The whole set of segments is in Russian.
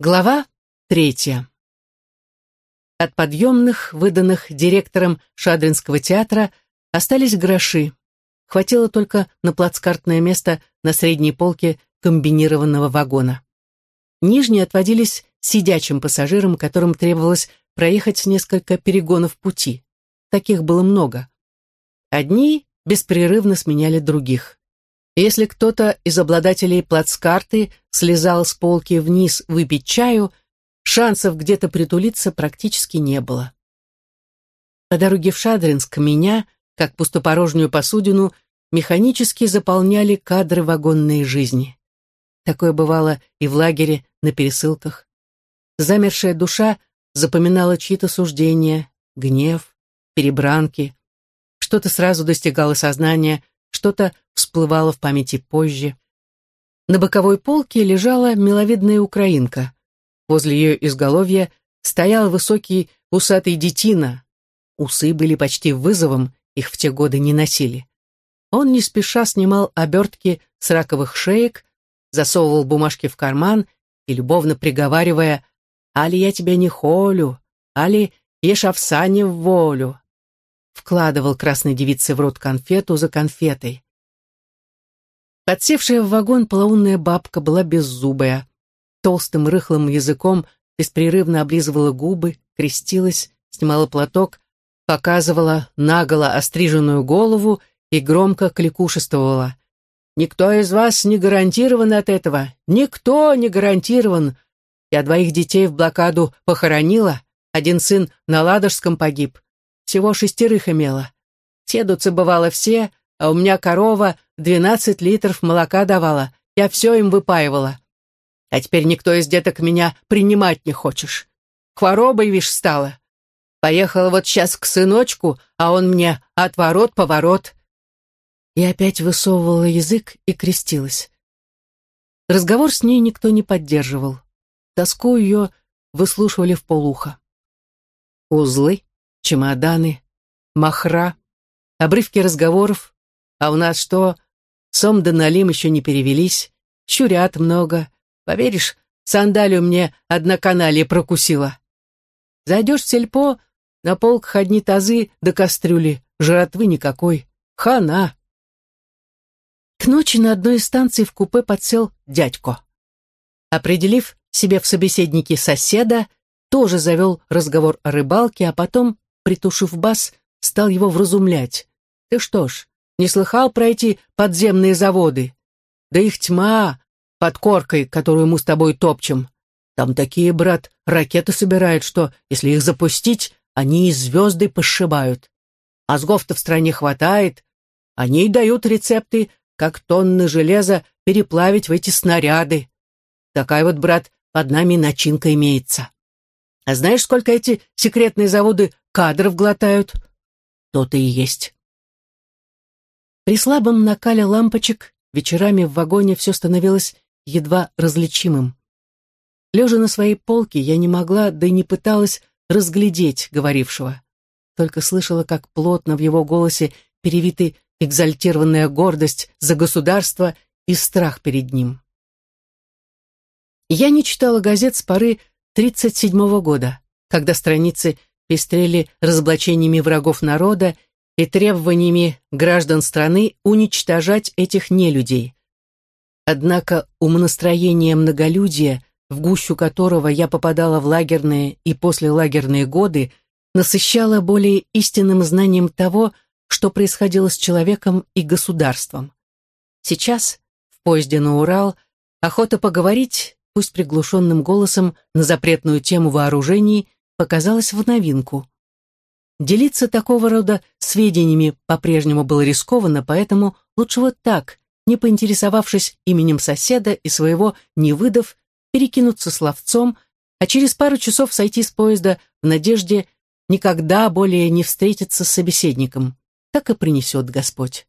Глава третья. От подъемных, выданных директором Шадринского театра, остались гроши. Хватило только на плацкартное место на средней полке комбинированного вагона. Нижние отводились сидячим пассажирам, которым требовалось проехать несколько перегонов пути. Таких было много. Одни беспрерывно сменяли других. Если кто-то из обладателей плацкарты слезал с полки вниз выпить чаю, шансов где-то притулиться практически не было. По дороге в Шадринск меня, как пустопорожнюю посудину, механически заполняли кадры вагонной жизни. Такое бывало и в лагере, на пересылках. Замершая душа запоминала чьи-то суждения, гнев, перебранки. Что-то сразу достигало сознания, что-то всплывало в памяти позже. На боковой полке лежала миловидная украинка. Возле ее изголовья стоял высокий усатый детина. Усы были почти вызовом, их в те годы не носили. Он не спеша снимал обертки с раковых шеек, засовывал бумажки в карман и, любовно приговаривая «Али я тебя не холю, али ешь овсане в волю», вкладывал красной девице в рот конфету за конфетой. Подсевшая в вагон полоумная бабка была беззубая. Толстым рыхлым языком беспрерывно облизывала губы, крестилась, снимала платок, показывала наголо остриженную голову и громко кликушествовала. «Никто из вас не гарантирован от этого! Никто не гарантирован! Я двоих детей в блокаду похоронила, один сын на Ладожском погиб. Всего шестерых имела. Седутся, бывало, все, а у меня корова двенадцать литров молока давала, я все им выпаивала. А теперь никто из деток меня принимать не хочешь. Хворобой, вишь, стала. Поехала вот сейчас к сыночку, а он мне отворот-поворот. И опять высовывала язык и крестилась. Разговор с ней никто не поддерживал. Тоску ее выслушивали в полухо. Узлы, чемоданы, махра, обрывки разговоров, а у нас что? Сом да налим еще не перевелись. Щурят много. Поверишь, сандалию мне одноканалье прокусила. Зайдешь в сельпо, на полках одни тазы до да кастрюли, жратвы никакой. Хана. К ночи на одной из станций в купе подсел дядько. Определив себе в собеседнике соседа, тоже завел разговор о рыбалке, а потом, притушив бас, стал его вразумлять. Ты что ж, не слыхал про эти подземные заводы? Да их тьма под коркой, которую мы с тобой топчем. Там такие, брат, ракеты собирают, что, если их запустить, они и звезды пошибают. Мозгов-то в стране хватает. Они и дают рецепты, как тонны железа переплавить в эти снаряды. Такая вот, брат, под нами начинка имеется. А знаешь, сколько эти секретные заводы кадров глотают? То-то и есть. При слабом накале лампочек вечерами в вагоне все становилось едва различимым. Лежа на своей полке, я не могла, да и не пыталась разглядеть говорившего. Только слышала, как плотно в его голосе перевиты экзальтированная гордость за государство и страх перед ним. Я не читала газет с поры 37-го года, когда страницы пестрели разоблачениями врагов народа и требованиями граждан страны уничтожать этих нелюдей. Однако умонастроение многолюдия, в гущу которого я попадала в лагерные и послелагерные годы, насыщало более истинным знанием того, что происходило с человеком и государством. Сейчас, в поезде на Урал, охота поговорить, пусть приглушенным голосом, на запретную тему вооружений показалась в новинку. Делиться такого рода сведениями по-прежнему было рискованно, поэтому лучше вот так, не поинтересовавшись именем соседа и своего не выдав, перекинуться словцом, а через пару часов сойти с поезда в надежде никогда более не встретиться с собеседником. Так и принесет Господь.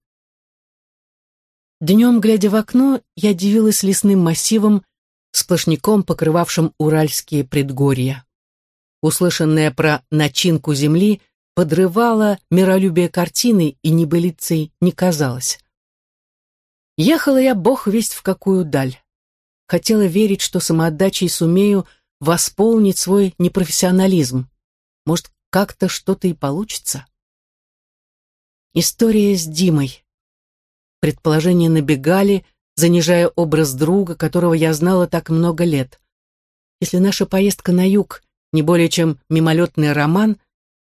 Днем, глядя в окно, я дивилась лесным массивом, сплошняком покрывавшим уральские предгорья. Услышанное про начинку земли – подрывала миролюбие картины и небылицей не казалось. Ехала я бог весть в какую даль. хотела верить, что самоотдачей сумею восполнить свой непрофессионализм. Может, как-то что-то и получится? История с Димой. Предположения набегали, занижая образ друга, которого я знала так много лет. Если наша поездка на юг не более чем мимолетный роман,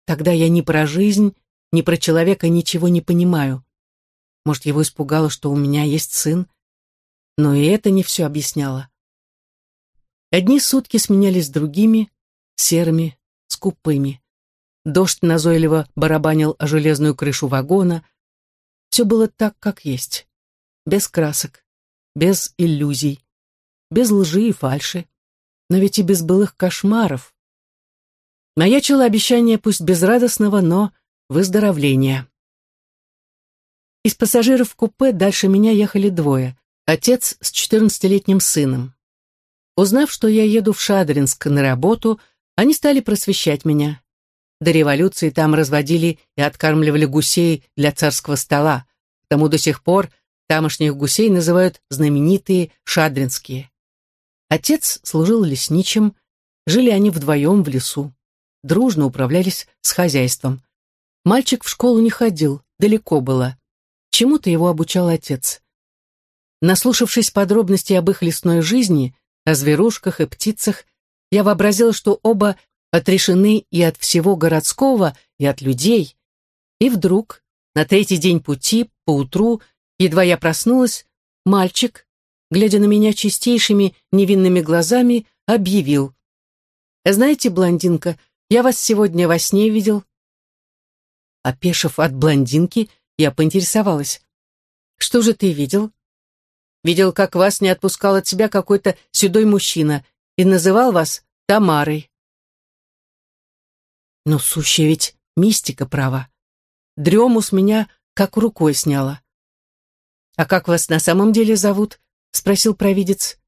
тогда я ни про жизнь, ни про человека ничего не понимаю. Может, его испугало, что у меня есть сын? Но и это не все объясняло. Одни сутки сменялись другими, серыми, скупыми. Дождь назойливо барабанил о железную крышу вагона. Все было так, как есть. Без красок, без иллюзий, без лжи и фальши, но ведь и без былых кошмаров. Маячило обещание пусть безрадостного, но выздоровления. Из пассажиров купе дальше меня ехали двое. Отец с четырнадцатилетним сыном. Узнав, что я еду в Шадринск на работу, они стали просвещать меня. До революции там разводили и откармливали гусей для царского стола. Тому до сих пор тамошних гусей называют знаменитые шадринские. Отец служил лесничим, жили они вдвоем в лесу. Дружно управлялись с хозяйством. Мальчик в школу не ходил, далеко было. Чему-то его обучал отец. Наслушавшись подробностей об их лесной жизни, о зверушках и птицах, я вообразила, что оба отрешены и от всего городского, и от людей. И вдруг, на третий день пути, поутру, едва я проснулась, мальчик, глядя на меня чистейшими невинными глазами, объявил. «Знаете, блондинка, я вас сегодня во сне видел». Опешив от блондинки, я поинтересовалась. «Что же ты видел?» «Видел, как вас не отпускал от себя какой-то седой мужчина и называл вас Тамарой». Но сущая ведь мистика права. Дрему с меня как рукой сняла. «А как вас на самом деле зовут?» — спросил провидец.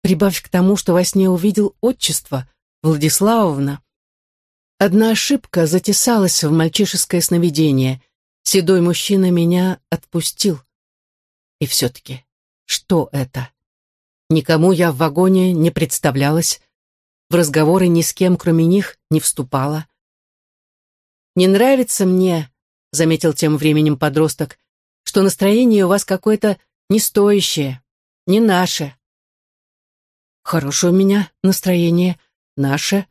«Прибавь к тому, что во сне увидел отчество, Владиславовна». Одна ошибка затесалась в мальчишеское сновидение — Седой мужчина меня отпустил. И все-таки, что это? Никому я в вагоне не представлялась, в разговоры ни с кем, кроме них, не вступала. «Не нравится мне», — заметил тем временем подросток, «что настроение у вас какое-то не стоящее, не наше». «Хорошее у меня настроение, наше.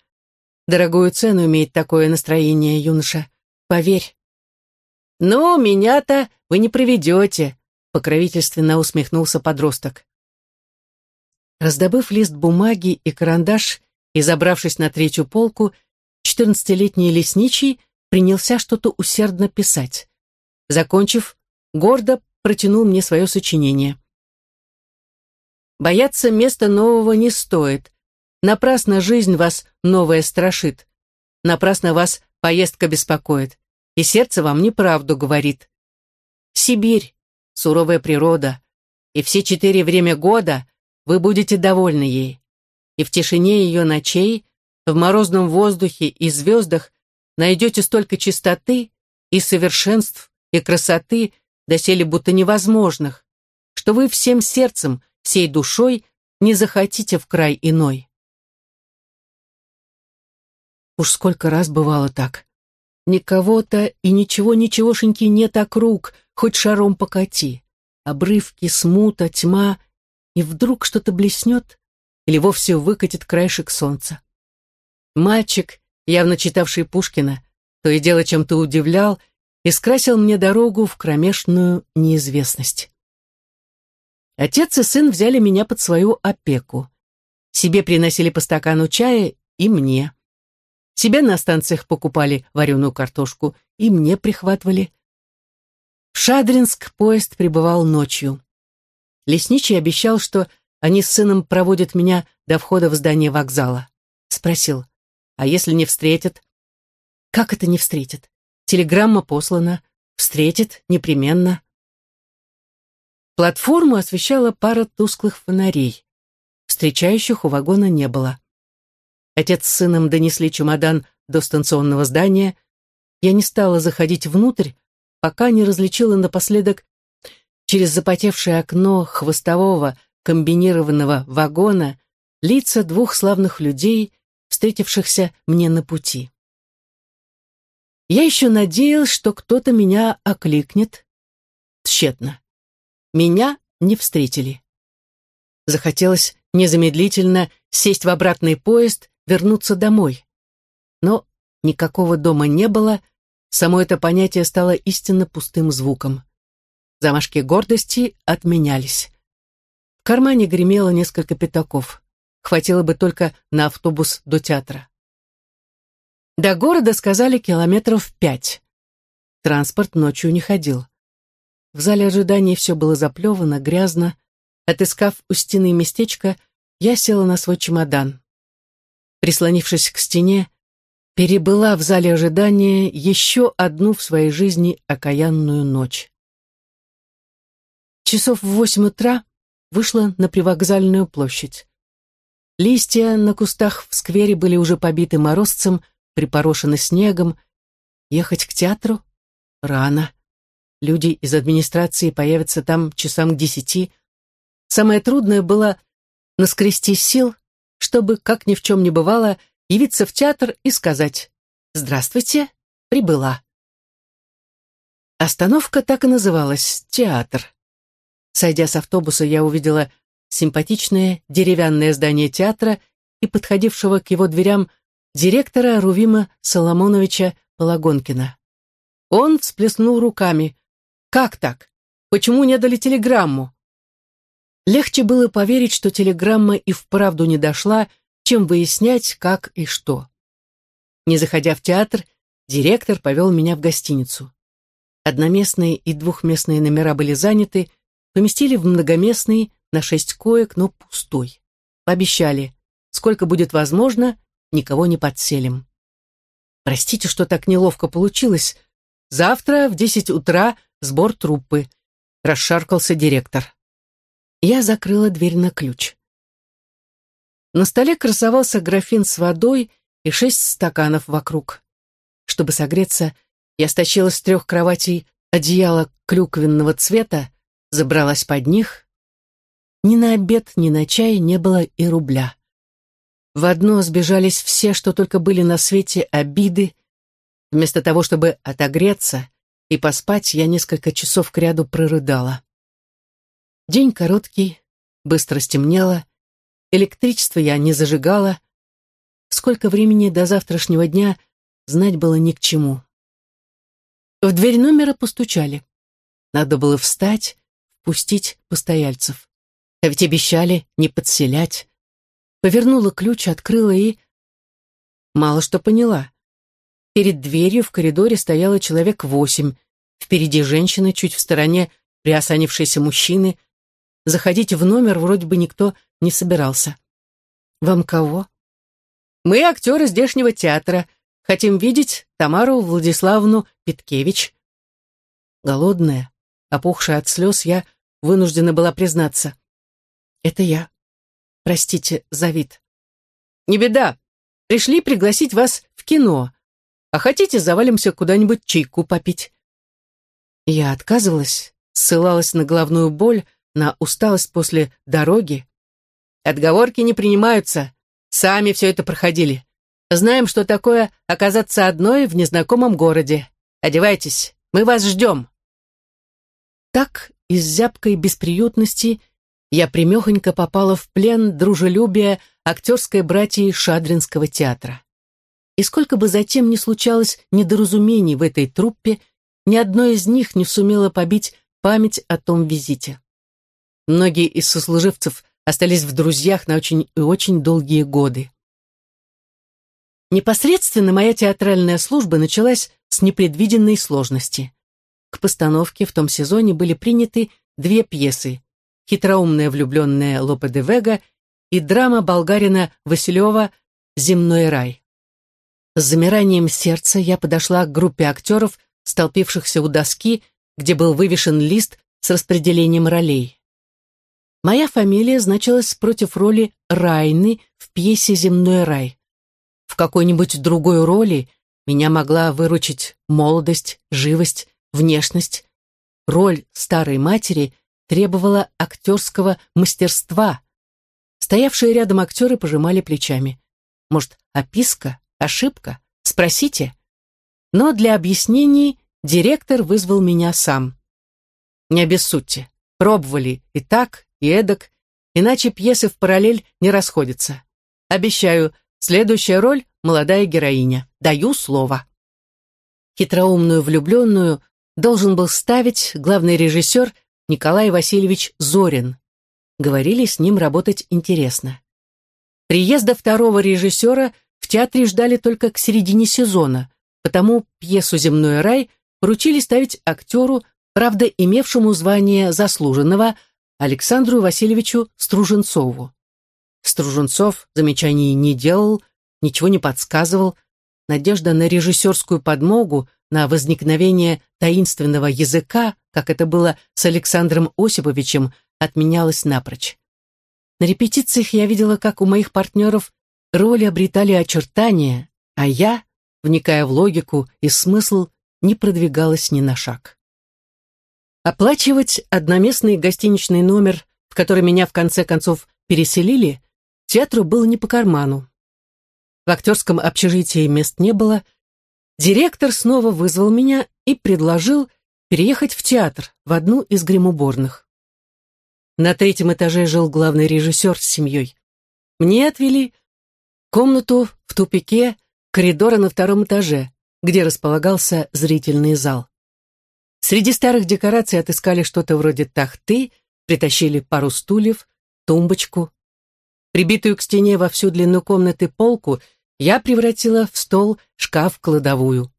Дорогую цену имеет такое настроение, юноша, поверь». «Ну, меня-то вы не проведете», — покровительственно усмехнулся подросток. Раздобыв лист бумаги и карандаш и забравшись на третью полку, четырнадцатилетний лесничий принялся что-то усердно писать. Закончив, гордо протянул мне свое сочинение. «Бояться места нового не стоит. Напрасно жизнь вас новая страшит. Напрасно вас поездка беспокоит и сердце вам неправду говорит. Сибирь, суровая природа, и все четыре время года вы будете довольны ей. И в тишине ее ночей, в морозном воздухе и звездах найдете столько чистоты и совершенств и красоты, доселе будто невозможных, что вы всем сердцем, всей душой не захотите в край иной. Уж сколько раз бывало так. Никого-то и ничего-ничегошеньки нет округ, хоть шаром покати. Обрывки, смута, тьма, и вдруг что-то блеснет или вовсе выкатит краешек солнца. Мальчик, явно читавший Пушкина, то и дело чем-то удивлял и скрасил мне дорогу в кромешную неизвестность. Отец и сын взяли меня под свою опеку. Себе приносили по стакану чая и мне. Себе на станциях покупали вареную картошку, и мне прихватывали. В Шадринск поезд прибывал ночью. Лесничий обещал, что они с сыном проводят меня до входа в здание вокзала. Спросил, а если не встретят? Как это не встретят? Телеграмма послана. Встретит непременно. Платформу освещала пара тусклых фонарей. Встречающих у вагона не было. Отец с сыном донесли чемодан до станционного здания. Я не стала заходить внутрь, пока не различила напоследок через запотевшее окно хвостового комбинированного вагона лица двух славных людей, встретившихся мне на пути. Я еще надеялся, что кто-то меня окликнет. Тщетно. Меня не встретили. Захотелось незамедлительно сесть в обратный поезд, вернуться домой. Но никакого дома не было, само это понятие стало истинно пустым звуком. Замашки гордости отменялись. В кармане гремело несколько пятаков. Хватило бы только на автобус до театра. До города сказали километров пять. Транспорт ночью не ходил. В зале ожидания все было заплевано, грязно. Отыскав у стены местечко, я села на свой чемодан. Прислонившись к стене, перебыла в зале ожидания еще одну в своей жизни окаянную ночь. Часов в восемь утра вышла на привокзальную площадь. Листья на кустах в сквере были уже побиты морозцем, припорошены снегом. Ехать к театру? Рано. Люди из администрации появятся там часам к десяти. Самое трудное было наскрести сил, чтобы, как ни в чем не бывало, явиться в театр и сказать «Здравствуйте, прибыла». Остановка так и называлась «Театр». Сойдя с автобуса, я увидела симпатичное деревянное здание театра и подходившего к его дверям директора Рувима Соломоновича Пологонкина. Он всплеснул руками. «Как так? Почему не дали телеграмму?» Легче было поверить, что телеграмма и вправду не дошла, чем выяснять, как и что. Не заходя в театр, директор повел меня в гостиницу. Одноместные и двухместные номера были заняты, Поместили в многоместный на шесть коек, но пустой. Пообещали, сколько будет возможно, никого не подселим. Простите, что так неловко получилось. Завтра в десять утра сбор труппы. Расшаркался директор. Я закрыла дверь на ключ. На столе красовался графин с водой и шесть стаканов вокруг. Чтобы согреться, я стащила с трех кроватей одеяло клюквенного цвета, забралась под них. Ни на обед, ни на чай не было и рубля. В одно сбежались все, что только были на свете, обиды. Вместо того, чтобы отогреться и поспать, я несколько часов кряду прорыдала. День короткий, быстро стемнело, электричество я не зажигала. Сколько времени до завтрашнего дня, знать было ни к чему. В дверь номера постучали. Надо было встать, пустить постояльцев. А ведь обещали не подселять. Повернула ключ, открыла и... Мало что поняла. Перед дверью в коридоре стояло человек восемь. Впереди женщины, чуть в стороне приосанившиеся мужчины. Заходить в номер вроде бы никто не собирался. «Вам кого?» «Мы актеры здешнего театра. Хотим видеть Тамару Владиславовну Питкевич». Голодная, опухшая от слез, я вынуждена была признаться. «Это я. Простите за вид». «Не беда. Пришли пригласить вас в кино. А хотите, завалимся куда-нибудь чайку попить?» Я отказывалась, ссылалась на головную боль, на усталость после дороги. Отговорки не принимаются. Сами все это проходили. Знаем, что такое оказаться одной в незнакомом городе. Одевайтесь, мы вас ждем. Так из зябкой бесприютности я примехонько попала в плен дружелюбия актерской братьи Шадринского театра. И сколько бы затем ни случалось недоразумений в этой труппе, ни одно из них не сумело побить память о том визите. Многие из сослуживцев остались в друзьях на очень и очень долгие годы. Непосредственно моя театральная служба началась с непредвиденной сложности. К постановке в том сезоне были приняты две пьесы «Хитроумная влюбленная Лопе де Вега» и драма болгарина Василева «Земной рай». С замиранием сердца я подошла к группе актеров, столпившихся у доски, где был вывешен лист с распределением ролей. Моя фамилия значилась против роли Райны в пьесе «Земной рай». В какой-нибудь другой роли меня могла выручить молодость, живость, внешность, роль старой матери требовала актерского мастерства. Стоявшие рядом актеры пожимали плечами. Может, описка, ошибка? Спросите. Но для объяснений директор вызвал меня сам. Не обессудьте. Пробовали и так, и эдак, иначе пьесы в параллель не расходятся. Обещаю, следующая роль — молодая героиня. Даю слово. Хитроумную влюбленную должен был ставить главный режиссер Николай Васильевич Зорин. Говорили, с ним работать интересно. Приезда второго режиссера в театре ждали только к середине сезона, потому пьесу «Земной рай» поручили ставить актеру, правда, имевшему звание заслуженного, Александру Васильевичу Струженцову. Струженцов замечаний не делал, ничего не подсказывал. Надежда на режиссерскую подмогу, на возникновение таинственного языка, как это было с Александром Осиповичем, отменялась напрочь. На репетициях я видела, как у моих партнеров роли обретали очертания, а я, вникая в логику и смысл, не продвигалась ни на шаг. Оплачивать одноместный гостиничный номер, в который меня в конце концов переселили, театру было не по карману. В актерском общежитии мест не было. Директор снова вызвал меня и предложил переехать в театр, в одну из гримуборных. На третьем этаже жил главный режиссер с семьей. Мне отвели комнату в тупике коридора на втором этаже, где располагался зрительный зал. Среди старых декораций отыскали что-то вроде тахты, притащили пару стульев, тумбочку. Прибитую к стене во всю длину комнаты полку я превратила в стол, шкаф, кладовую.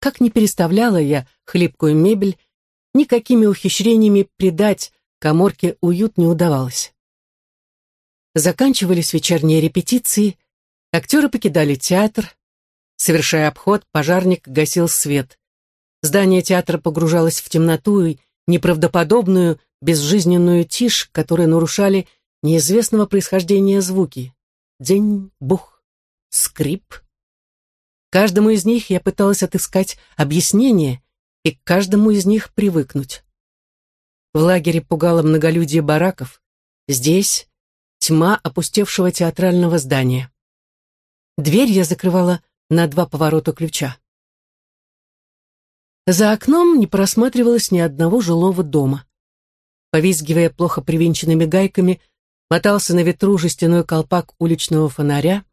Как ни переставляла я хлипкую мебель, никакими ухищрениями придать коморке уют не удавалось. Заканчивались вечерние репетиции, актеры покидали театр. Совершая обход, пожарник гасил свет. Здание театра погружалось в темноту и неправдоподобную, безжизненную тишь, которые нарушали неизвестного происхождения звуки. День, бух, скрип. Каждому из них я пыталась отыскать объяснение и к каждому из них привыкнуть. В лагере пугало многолюдие бараков. Здесь тьма опустевшего театрального здания. Дверь я закрывала на два поворота ключа. За окном не просматривалось ни одного жилого дома. Повизгивая плохо привинченными гайками, мотался на ветру жестяной колпак уличного фонаря.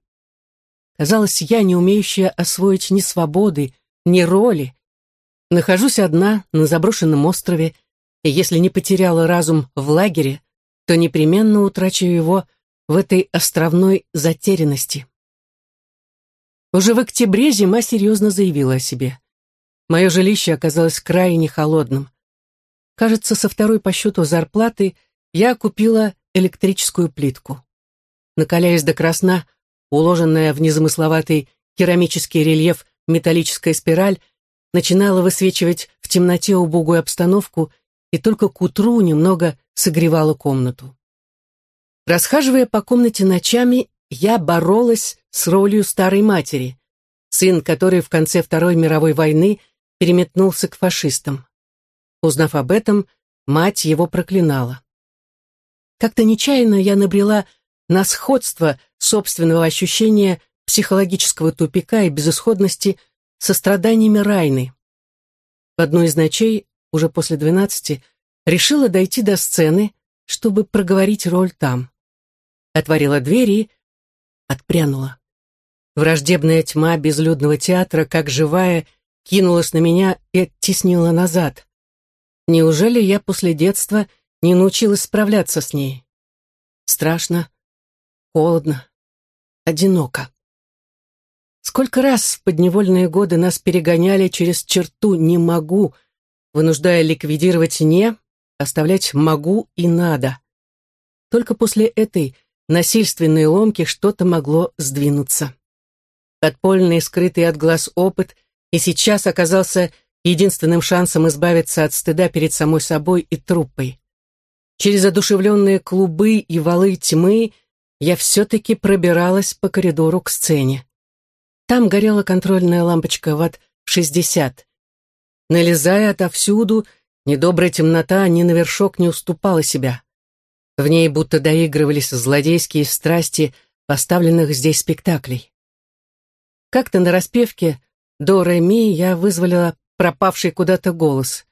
Казалось, я, не умеющая освоить ни свободы, ни роли, нахожусь одна на заброшенном острове, и если не потеряла разум в лагере, то непременно утрачу его в этой островной затерянности. Уже в октябре зима серьезно заявила о себе. Мое жилище оказалось крайне холодным. Кажется, со второй по счету зарплаты я купила электрическую плитку. Накаляясь до красна, уложенная в незамысловатый керамический рельеф металлическая спираль начинала высвечивать в темноте убогую обстановку и только к утру немного согревала комнату. Расхаживая по комнате ночами, я боролась с ролью старой матери, сын которой в конце Второй мировой войны переметнулся к фашистам. Узнав об этом, мать его проклинала. Как-то нечаянно я набрела на сходство собственного ощущения психологического тупика и безысходности со страданиями Райны. В одну из ночей уже после двенадцати, решила дойти до сцены, чтобы проговорить роль там. Отворила дверь и отпрянула. Враждебная тьма безлюдного театра, как живая, кинулась на меня и оттеснила назад. Неужели я после детства не научилась справляться с ней? Страшно, холодно, одиноко. Сколько раз в подневольные годы нас перегоняли через черту «не могу», вынуждая ликвидировать «не», оставлять «могу» и «надо». Только после этой насильственной ломки что-то могло сдвинуться. Подпольный, скрытый от глаз опыт и сейчас оказался единственным шансом избавиться от стыда перед самой собой и труппой. Через одушевленные клубы и валы тьмы я все-таки пробиралась по коридору к сцене. Там горела контрольная лампочка ватт 60, Налезая отовсюду, Недобрая темнота ни на вершок не уступала себя. В ней будто доигрывались злодейские страсти поставленных здесь спектаклей. Как-то на распевке до ре ми я вызволила пропавший куда-то голос.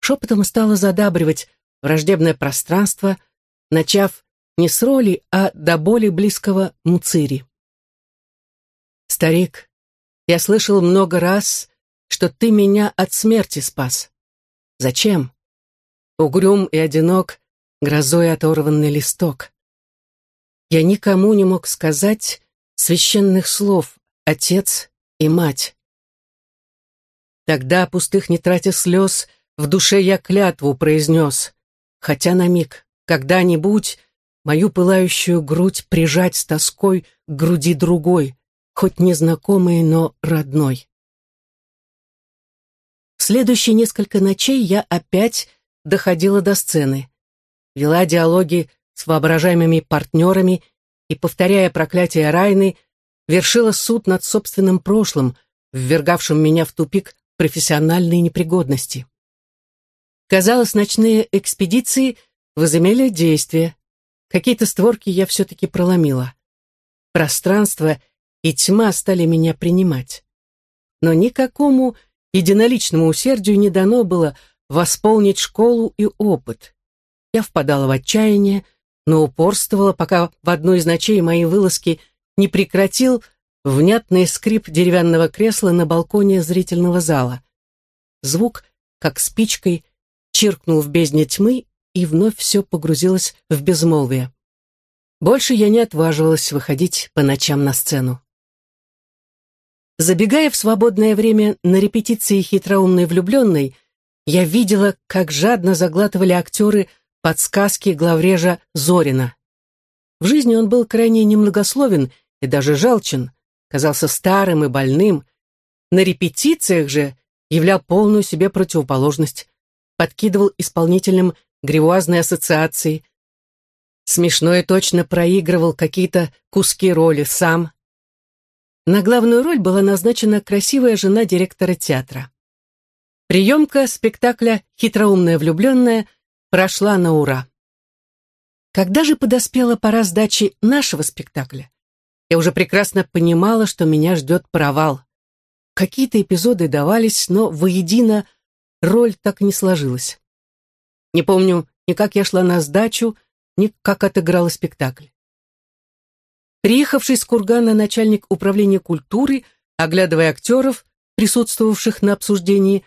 Шепотом стала задабривать враждебное пространство, начав не с роли, а до боли близкого муцири. «Старик, я слышал много раз, что ты меня от смерти спас. Зачем? Угрюм и одинок, грозой оторванный листок. Я никому не мог сказать священных слов «отец» и «мать». Тогда, пустых не тратя слез, в душе я клятву произнес, хотя на миг, когда-нибудь, мою пылающую грудь прижать с тоской к груди другой, хоть незнакомой, но родной. В следующие несколько ночей я опять доходила до сцены, вела диалоги с воображаемыми партнерами и, повторяя проклятие Райны, вершила суд над собственным прошлым, ввергавшим меня в тупик профессиональной непригодности. Казалось, ночные экспедиции возымели действие. Какие-то створки я все-таки проломила. Пространство и тьма стали меня принимать. Но никакому единоличному усердию не дано было восполнить школу и опыт. Я впадала в отчаяние, но упорствовала, пока в одной из ночей мои вылазки не прекратил внятный скрип деревянного кресла на балконе зрительного зала. Звук, как спичкой, чиркнул в бездне тьмы, и вновь все погрузилось в безмолвие. Больше я не отваживалась выходить по ночам на сцену. Забегая в свободное время на репетиции хитроумной влюбленной, я видела, как жадно заглатывали актеры подсказки главрежа Зорина. В жизни он был крайне немногословен и даже жалчен, казался старым и больным. На репетициях же являл полную себе противоположность, подкидывал исполнителям гривуазные ассоциации, смешно и точно проигрывал какие-то куски роли сам. На главную роль была назначена красивая жена директора театра. Приемка спектакля «Хитроумная влюбленная» прошла на ура. Когда же подоспела пора сдачи нашего спектакля, я уже прекрасно понимала, что меня ждет провал. Какие-то эпизоды давались, но воедино роль так не сложилась. Не помню ни как я шла на сдачу, ни как отыграла спектакль. Приехавший с Кургана начальник управления культуры, оглядывая актеров, присутствовавших на обсуждении,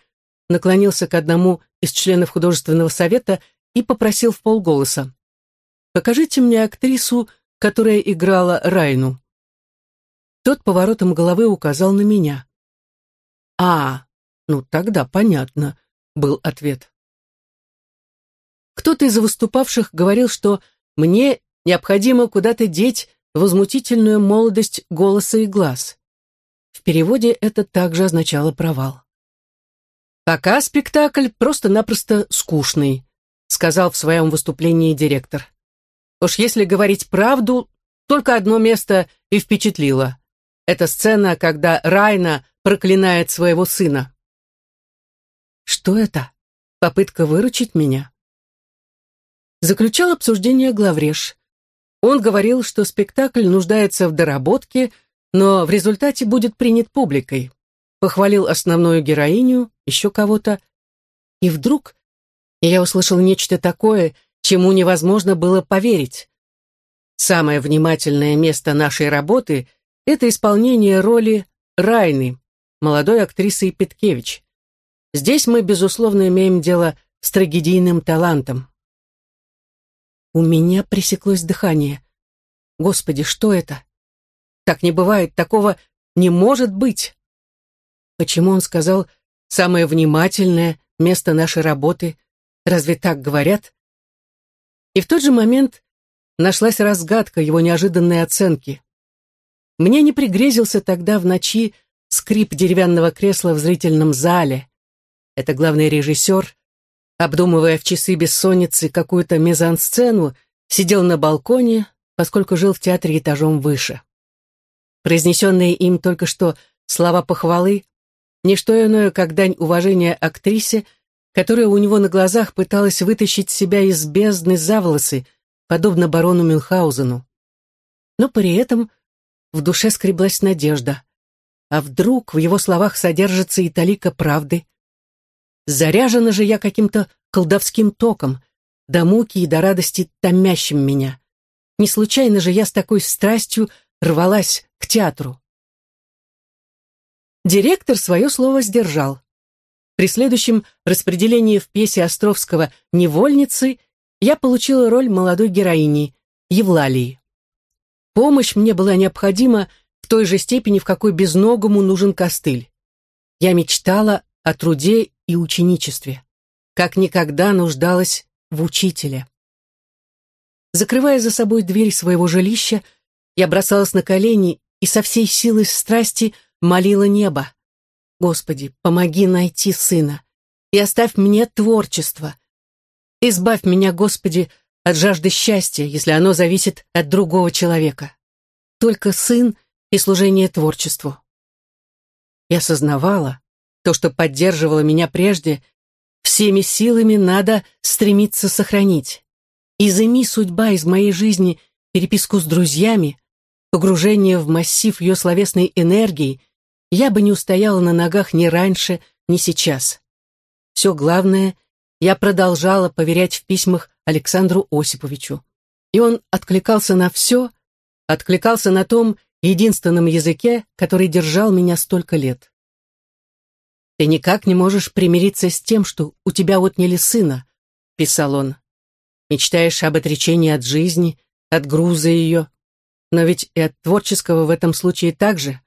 наклонился к одному из членов художественного совета и попросил в полголоса. «Покажите мне актрису, которая играла Райну». Тот поворотом головы указал на меня. «А, ну тогда понятно», — был ответ. Кто-то из выступавших говорил, что мне необходимо куда-то деть возмутительную молодость голоса и глаз. В переводе это также означало провал. «Пока спектакль просто-напросто скучный», сказал в своем выступлении директор. «Уж если говорить правду, только одно место и впечатлило. Это сцена, когда Райна проклинает своего сына. Что это? Попытка выручить меня? Заключал обсуждение главреж. Он говорил, что спектакль нуждается в доработке, но в результате будет принят публикой. Похвалил основную героиню, еще кого-то. И вдруг я услышал нечто такое, чему невозможно было поверить. Самое внимательное место нашей работы — это исполнение роли Райны, молодой актрисы Петкевич. Здесь мы, безусловно, имеем дело с трагедийным талантом. У меня пресеклось дыхание. Господи, что это? Так не бывает, такого не может быть. Почему он сказал «самое внимательное место нашей работы»? Разве так говорят? И в тот же момент нашлась разгадка его неожиданной оценки. Мне не пригрезился тогда в ночи скрип деревянного кресла в зрительном зале, это главный режиссер, обдумывая в часы бессонницы какую-то мизансцену, сидел на балконе, поскольку жил в театре этажом выше. Произнесенные им только что слова похвалы — не что иное, как дань уважения актрисе, которая у него на глазах пыталась вытащить себя из бездны за волосы, подобно барону Мюнхгаузену. Но при этом в душе скреблась надежда. А вдруг в его словах содержится и талика правды? Заряжена же я каким-то колдовским током, до муки и до радости томящим меня. Не случайно же я с такой страстью рвалась к театру. Директор свое слово сдержал. При следующем распределении в пьесе Островского «Невольницы» я получила роль молодой героини, Евлалии. Помощь мне была необходима в той же степени, в какой безногому нужен костыль. Я мечтала о труде и ученичестве, как никогда нуждалась в учителе. Закрывая за собой дверь своего жилища, я бросалась на колени и со всей силой страсти молила небо. Господи, помоги найти сына и оставь мне творчество. Избавь меня, Господи, от жажды счастья, если оно зависит от другого человека. Только сын и служение творчеству. Я сознавала, то, что поддерживало меня прежде, всеми силами надо стремиться сохранить. Изыми судьба из моей жизни переписку с друзьями, погружение в массив ее словесной энергии, я бы не устояла на ногах ни раньше, ни сейчас. Все главное, я продолжала поверять в письмах Александру Осиповичу. И он откликался на все, откликался на том единственном языке, который держал меня столько лет. «Ты никак не можешь примириться с тем, что у тебя отняли сына», — писал он. «Мечтаешь об отречении от жизни, от груза ее, но ведь и от творческого в этом случае также.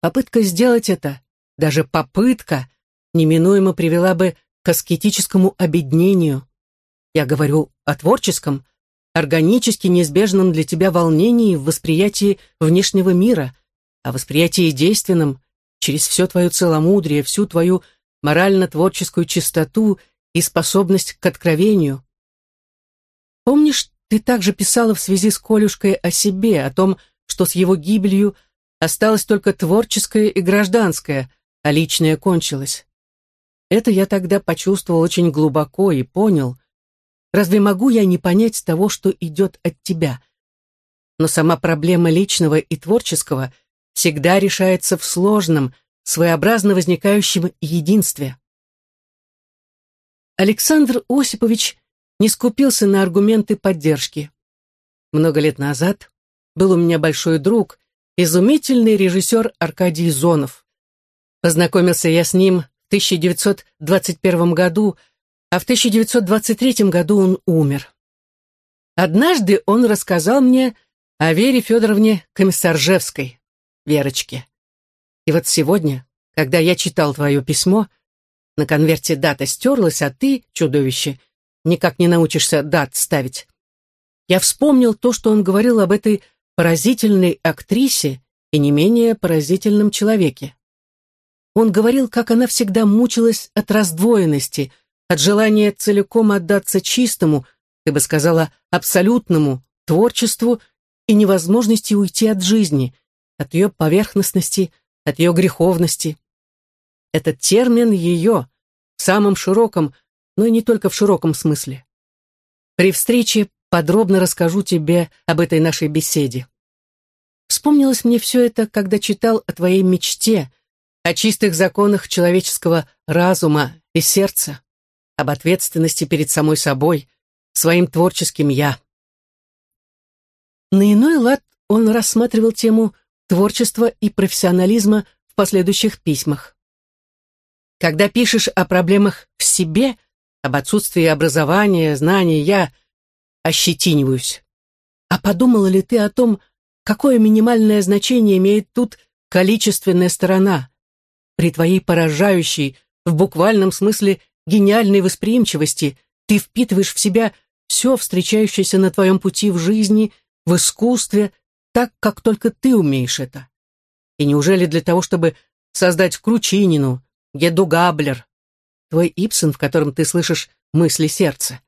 Попытка сделать это, даже попытка, неминуемо привела бы к аскетическому обеднению. Я говорю о творческом, органически неизбежном для тебя волнении в восприятии внешнего мира, о восприятии действенном, через все твое целомудрие, всю твою морально-творческую чистоту и способность к откровению. Помнишь, ты также писала в связи с Колюшкой о себе, о том, что с его гибелью – Осталось только творческое и гражданское, а личное кончилось. Это я тогда почувствовал очень глубоко и понял. Разве могу я не понять того, что идет от тебя? Но сама проблема личного и творческого всегда решается в сложном, своеобразно возникающем единстве. Александр Осипович не скупился на аргументы поддержки. Много лет назад был у меня большой друг, изумительный режиссер Аркадий Зонов. Познакомился я с ним 1921 году, а в 1923 году он умер. Однажды он рассказал мне о Вере Федоровне Комиссаржевской, Верочке. И вот сегодня, когда я читал твое письмо, на конверте дата стерлась, а ты, чудовище, никак не научишься дат ставить. Я вспомнил то, что он говорил об этой поразительной актрисе и не менее поразительном человеке. Он говорил, как она всегда мучилась от раздвоенности, от желания целиком отдаться чистому, ты бы сказала, абсолютному творчеству и невозможности уйти от жизни, от ее поверхностности, от ее греховности. Этот термин ее, в самом широком, но и не только в широком смысле. При встрече подробно расскажу тебе об этой нашей беседе. Вспомнилось мне все это, когда читал о твоей мечте, о чистых законах человеческого разума и сердца, об ответственности перед самой собой, своим творческим «я». На иной лад он рассматривал тему творчества и профессионализма в последующих письмах. Когда пишешь о проблемах в себе, об отсутствии образования, знаний, я ощетиниваюсь. А подумала ли ты о том, какое минимальное значение имеет тут количественная сторона? При твоей поражающей, в буквальном смысле гениальной восприимчивости ты впитываешь в себя все встречающееся на твоем пути в жизни, в искусстве, так, как только ты умеешь это. И неужели для того, чтобы создать Кручинину, Геду Габлер, твой Ипсон, в котором ты слышишь мысли сердца,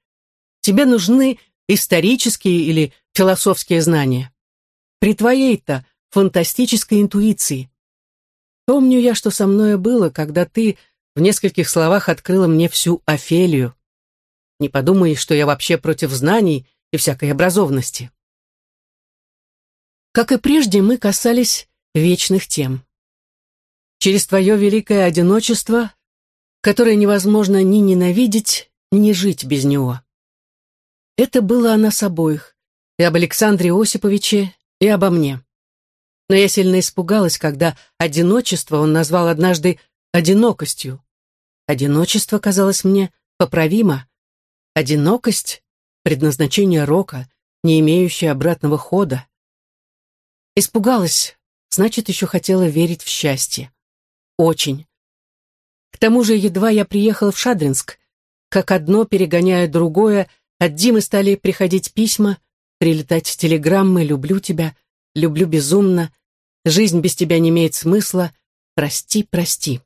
тебе нужны исторические или философские знания. При твоей-то фантастической интуиции. Помню я, что со мною было, когда ты, в нескольких словах открыла мне всю Офелию. Не подумай, что я вообще против знаний и всякой образованности. Как и прежде, мы касались вечных тем. Через твое великое одиночество, которое невозможно ни ненавидеть, ни жить без него. Это было о нас обоих, и об Александре Осиповиче, и обо мне. Но я сильно испугалась, когда одиночество он назвал однажды одинокостью. Одиночество казалось мне поправимо. Одинокость — предназначение рока, не имеющее обратного хода. Испугалась, значит, еще хотела верить в счастье. Очень. К тому же, едва я приехала в Шадринск, как одно перегоняя другое, от Димы стали приходить письма, прилетать телеграммы «люблю тебя», «люблю безумно», «жизнь без тебя не имеет смысла», «прости, прости».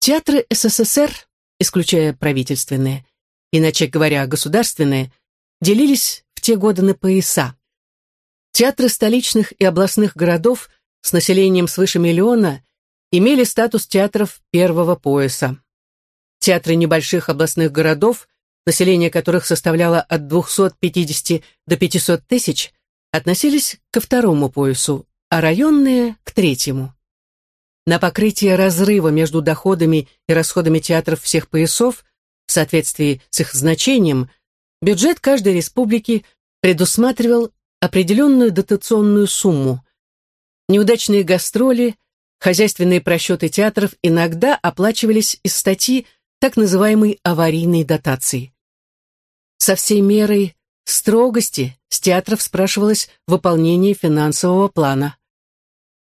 Театры СССР, исключая правительственные, иначе говоря, государственные, делились в те годы на пояса. Театры столичных и областных городов с населением свыше миллиона имели статус театров первого пояса. Театры небольших областных городов, население которых составляло от 250 до 500 тысяч, относились ко второму поясу, а районные — к третьему. На покрытие разрыва между доходами и расходами театров всех поясов, в соответствии с их значением, бюджет каждой республики предусматривал определенную дотационную сумму. Неудачные гастроли, хозяйственные просчеты театров иногда оплачивались из статьи так называемой аварийной дотации. Со всей мерой строгости с театров спрашивалось выполнение финансового плана.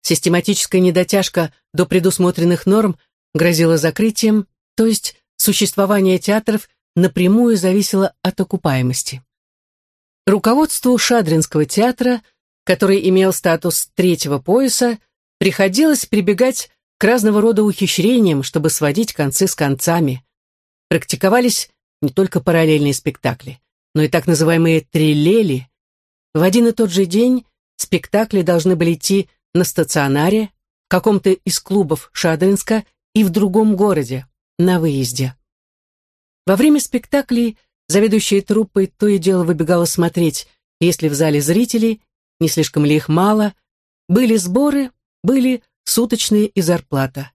Систематическая недотяжка до предусмотренных норм грозила закрытием, то есть существование театров напрямую зависело от окупаемости. Руководству Шадринского театра, который имел статус третьего пояса, приходилось прибегать к разного рода ухищрениям, чтобы сводить концы с концами. Практиковались не только параллельные спектакли, но и так называемые триллели. В один и тот же день спектакли должны были идти на стационаре, в каком-то из клубов Шадринска и в другом городе, на выезде. Во время спектаклей Заведующая труппой то и дело выбегала смотреть, есть ли в зале зрители, не слишком ли их мало. Были сборы, были суточные и зарплата.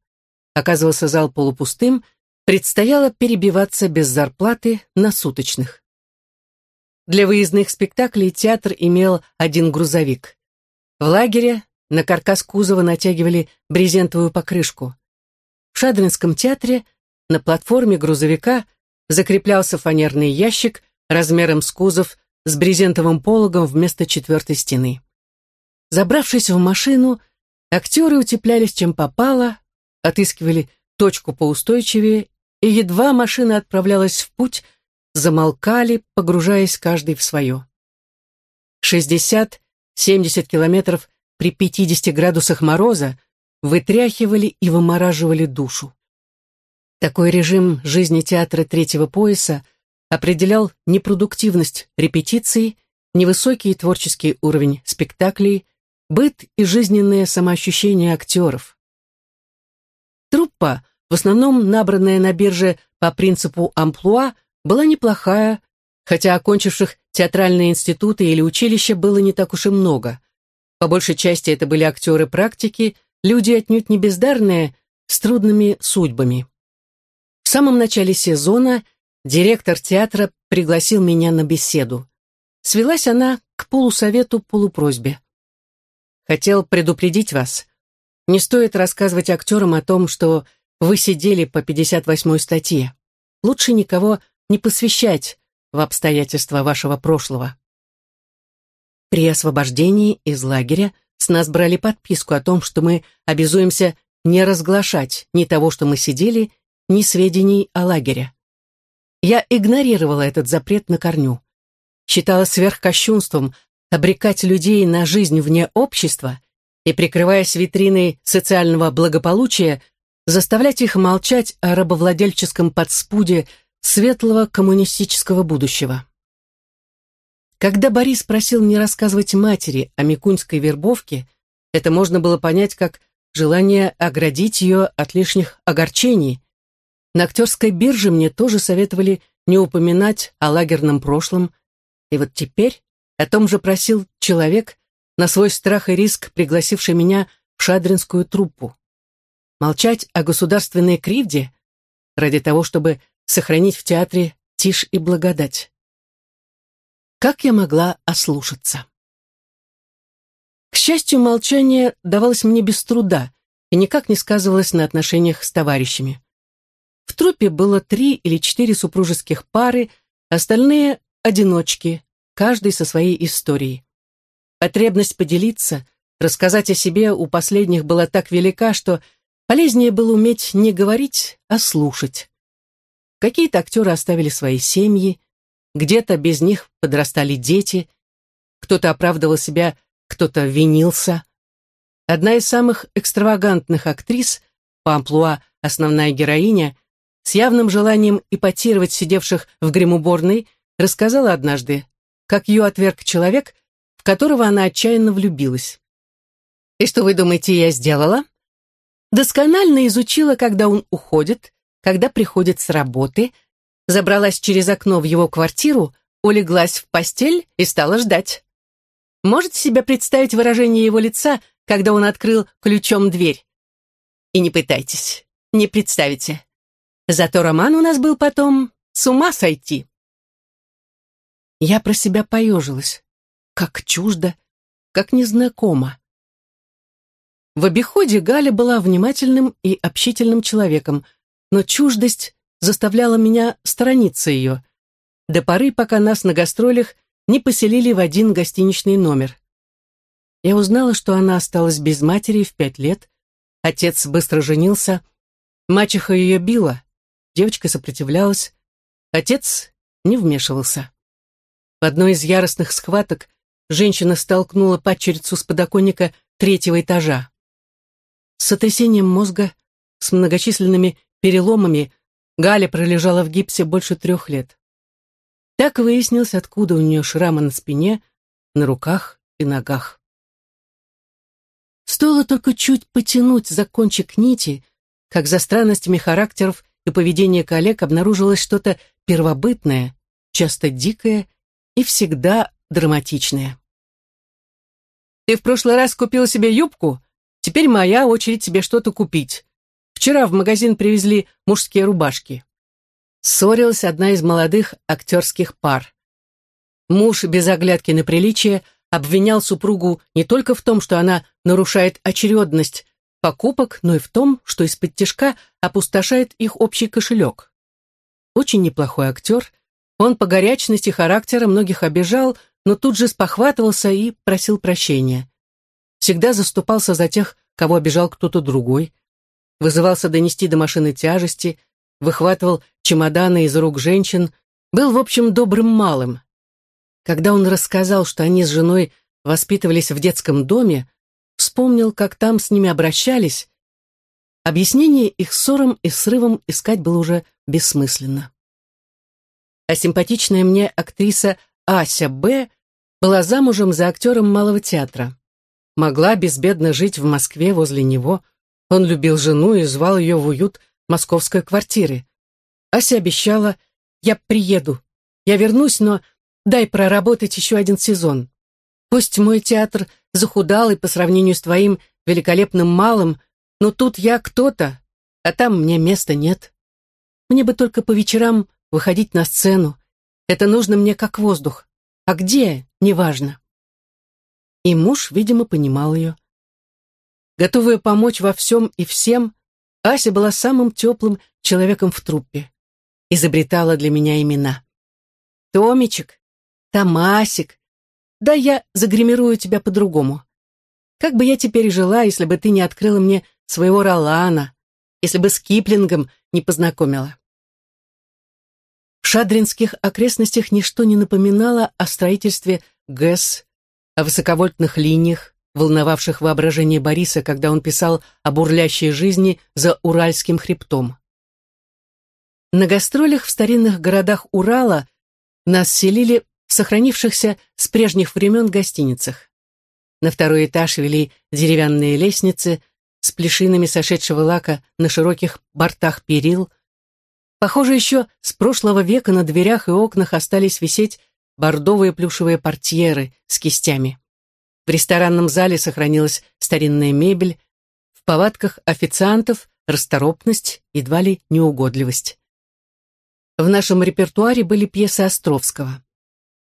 Оказывался зал полупустым, предстояло перебиваться без зарплаты на суточных. Для выездных спектаклей театр имел один грузовик. В лагере на каркас кузова натягивали брезентовую покрышку. В Шадринском театре на платформе грузовика – закреплялся фанерный ящик размером с кузов с брезентовым пологом вместо четвертой стены. Забравшись в машину, актеры утеплялись чем попало, отыскивали точку поустойчивее, и едва машина отправлялась в путь, замолкали, погружаясь каждый в свое. 60-70 километров при 50 градусах мороза вытряхивали и вымораживали душу. Такой режим жизни театра третьего пояса определял непродуктивность репетиций, невысокий творческий уровень спектаклей, быт и жизненное самоощущение актеров. Труппа, в основном набранная на бирже по принципу амплуа, была неплохая, хотя окончивших театральные институты или училища было не так уж и много. По большей части это были актеры практики, люди отнюдь не бездарные, с трудными судьбами. В самом начале сезона директор театра пригласил меня на беседу. Свелась она к полусовету-полупросьбе. Хотел предупредить вас. Не стоит рассказывать актерам о том, что вы сидели по 58-й статье. Лучше никого не посвящать в обстоятельства вашего прошлого. При освобождении из лагеря с нас брали подписку о том, что мы обязуемся не разглашать ни того, что мы сидели, ни сведений о лагере. Я игнорировала этот запрет на корню. Считала сверхкощунством обрекать людей на жизнь вне общества и, прикрываясь витриной социального благополучия, заставлять их молчать о рабовладельческом подспуде светлого коммунистического будущего. Когда Борис просил не рассказывать матери о Микуньской вербовке, это можно было понять как желание оградить ее от лишних огорчений. На актерской бирже мне тоже советовали не упоминать о лагерном прошлом. И вот теперь о том же просил человек, на свой страх и риск пригласивший меня в шадринскую труппу. Молчать о государственной кривде ради того, чтобы сохранить в театре тишь и благодать. Как я могла ослушаться? К счастью, молчание давалось мне без труда и никак не сказывалось на отношениях с товарищами. В труппе было три или четыре супружеских пары, остальные — одиночки, каждый со своей историей. Потребность поделиться, рассказать о себе у последних была так велика, что полезнее было уметь не говорить, а слушать. Какие-то актеры оставили свои семьи, где-то без них подрастали дети, кто-то оправдывал себя, кто-то винился. Одна из самых экстравагантных актрис, по амплуа основная героиня, с явным желанием ипотировать сидевших в гримуборной, рассказала однажды, как ее отверг человек, в которого она отчаянно влюбилась. И что вы думаете, я сделала? Досконально изучила, когда он уходит, когда приходит с работы, забралась через окно в его квартиру, улеглась в постель и стала ждать. Можете себе представить выражение его лица, когда он открыл ключом дверь? И не пытайтесь, не представите. Зато роман у нас был потом с ума сойти. Я про себя поежилась. Как чуждо, как незнакомо. В обиходе Галя была внимательным и общительным человеком, но чуждость заставляла меня сторониться ее, до поры, пока нас на гастролях не поселили в один гостиничный номер. Я узнала, что она осталась без матери в пять лет, отец быстро женился, мачеха ее била, Девочка сопротивлялась. Отец не вмешивался. В одной из яростных схваток женщина столкнула падчерицу с подоконника третьего этажа. С сотрясением мозга, с многочисленными переломами, Галя пролежала в гипсе больше трех лет. Так выяснилось, откуда у нее шрамы на спине, на руках и ногах. Стоило только чуть потянуть за кончик нити, как за странностями характеров и поведения коллег обнаружилось что-то первобытное, часто дикое и всегда драматичное. «Ты в прошлый раз купил себе юбку? Теперь моя очередь тебе что-то купить. Вчера в магазин привезли мужские рубашки». Ссорилась одна из молодых актерских пар. Муж без оглядки на приличие обвинял супругу не только в том, что она нарушает очередность покупок, но и в том, что из-под тяжка опустошает их общий кошелек. Очень неплохой актер, он по горячности характера многих обижал, но тут же спохватывался и просил прощения. Всегда заступался за тех, кого обижал кто-то другой, вызывался донести до машины тяжести, выхватывал чемоданы из рук женщин, был, в общем, добрым малым. Когда он рассказал, что они с женой воспитывались в детском доме, вспомнил, как там с ними обращались, объяснение их ссорам и срывам искать было уже бессмысленно. А симпатичная мне актриса Ася Б. была замужем за актером малого театра. Могла безбедно жить в Москве возле него. Он любил жену и звал ее в уют московской квартиры. Ася обещала, я приеду, я вернусь, но дай проработать еще один сезон. Пусть мой театр захудалый по сравнению с твоим великолепным малым, но тут я кто-то, а там мне места нет. Мне бы только по вечерам выходить на сцену. Это нужно мне как воздух. А где, неважно. И муж, видимо, понимал ее. Готовая помочь во всем и всем, Ася была самым теплым человеком в труппе. Изобретала для меня имена. Томичек, Томасик, да я загримирую тебя по-другому. Как бы я теперь жила, если бы ты не открыла мне своего Ролана, если бы с Киплингом не познакомила? В шадринских окрестностях ничто не напоминало о строительстве ГЭС, о высоковольтных линиях, волновавших воображение Бориса, когда он писал о бурлящей жизни за Уральским хребтом. На гастролях в старинных городах Урала нас селили в сохранившихся с прежних времен гостиницах. На второй этаж вели деревянные лестницы, с плешинами сошедшего лака на широких бортах перил. Похоже, еще с прошлого века на дверях и окнах остались висеть бордовые плюшевые портьеры с кистями. В ресторанном зале сохранилась старинная мебель, в повадках официантов расторопность, едва ли неугодливость. В нашем репертуаре были пьесы Островского.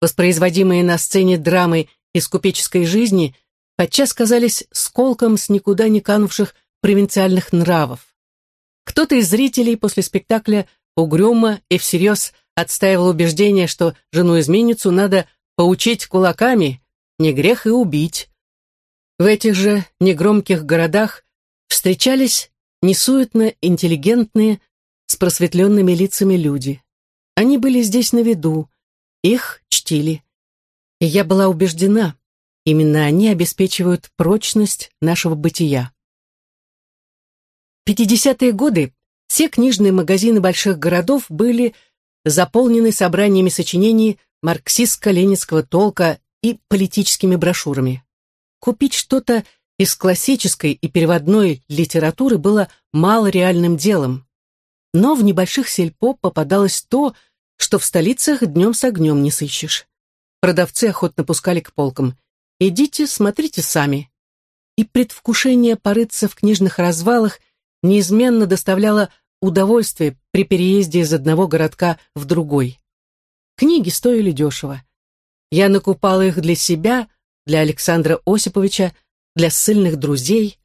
Воспроизводимые на сцене драмы из купеческой жизни подчас казались сколком с никуда не канувших провинциальных нравов. Кто-то из зрителей после спектакля угрюмо и всерьез отстаивал убеждение, что жену-изменницу надо поучить кулаками, не грех и убить. В этих же негромких городах встречались несуетно интеллигентные, с просветленными лицами люди. Они были здесь на виду, их чтили. И я была убеждена, именно они обеспечивают прочность нашего бытия. В 50-е годы все книжные магазины больших городов были заполнены собраниями сочинений марксистско-ленинского толка и политическими брошюрами. Купить что-то из классической и переводной литературы было мало реальным делом. Но в небольших сельпо попадалось то, что в столицах днем с огнем не сыщешь. Продавцы охотно пускали к полкам. «Идите, смотрите сами». И предвкушение порыться в книжных развалах неизменно доставляло удовольствие при переезде из одного городка в другой. Книги стоили дешево. Я накупала их для себя, для Александра Осиповича, для ссыльных друзей,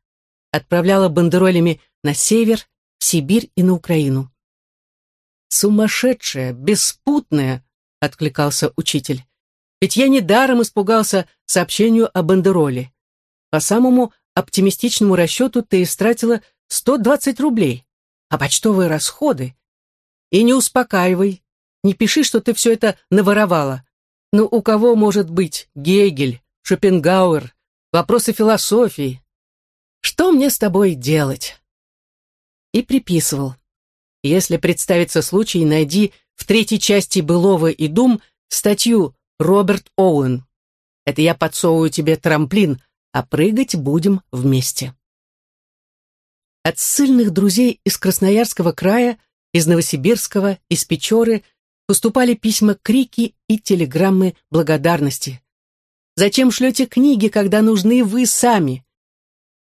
отправляла бандеролями на север, Сибирь и на Украину. «Сумасшедшая, беспутная!» — откликался учитель. «Ведь я недаром испугался сообщению о бандероле. По самому оптимистичному расчету ты истратила 120 рублей, а почтовые расходы. И не успокаивай, не пиши, что ты все это наворовала. Ну, у кого может быть Гегель, Шопенгауэр, вопросы философии. Что мне с тобой делать? И приписывал. Если представится случай, найди в третьей части «Былого и дум» статью «Роберт Оуэн». Это я подсовываю тебе трамплин, а прыгать будем вместе. От ссыльных друзей из Красноярского края, из Новосибирского, из Печоры поступали письма крики и телеграммы благодарности. Зачем шлете книги, когда нужны вы сами?